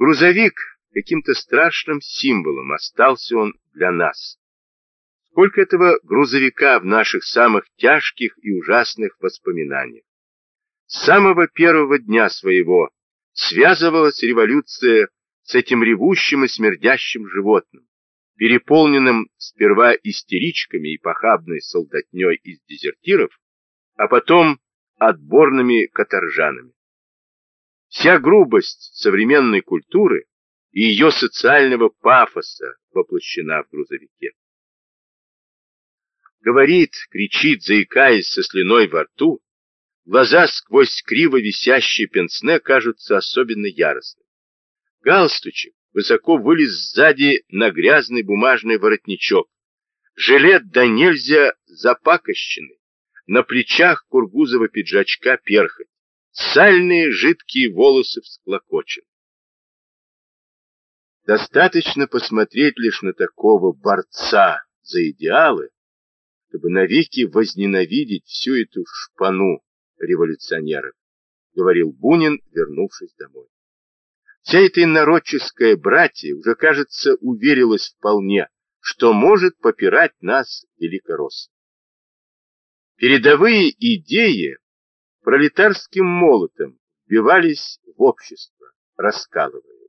Грузовик каким-то страшным символом остался он для нас. Сколько этого грузовика в наших самых тяжких и ужасных воспоминаниях. С самого первого дня своего связывалась революция с этим ревущим и смердящим животным, переполненным сперва истеричками и похабной солдатней из дезертиров, а потом отборными каторжанами. Вся грубость современной культуры и ее социального пафоса воплощена в грузовике. Говорит, кричит, заикаясь со слюной во рту, глаза сквозь криво висящие пенсне кажутся особенно яростными. Галстучек высоко вылез сзади на грязный бумажный воротничок. Жилет да нельзя запакощенный. На плечах кургузого пиджачка перхоть. Сальные жидкие волосы всклокочены. Достаточно посмотреть лишь на такого борца за идеалы, чтобы навеки возненавидеть всю эту шпану революционеров, говорил Бунин, вернувшись домой. Вся эта инородческая братья уже, кажется, уверилась вполне, что может попирать нас великорос. Передовые идеи пролетарским молотом вбивались в общество, раскалывая.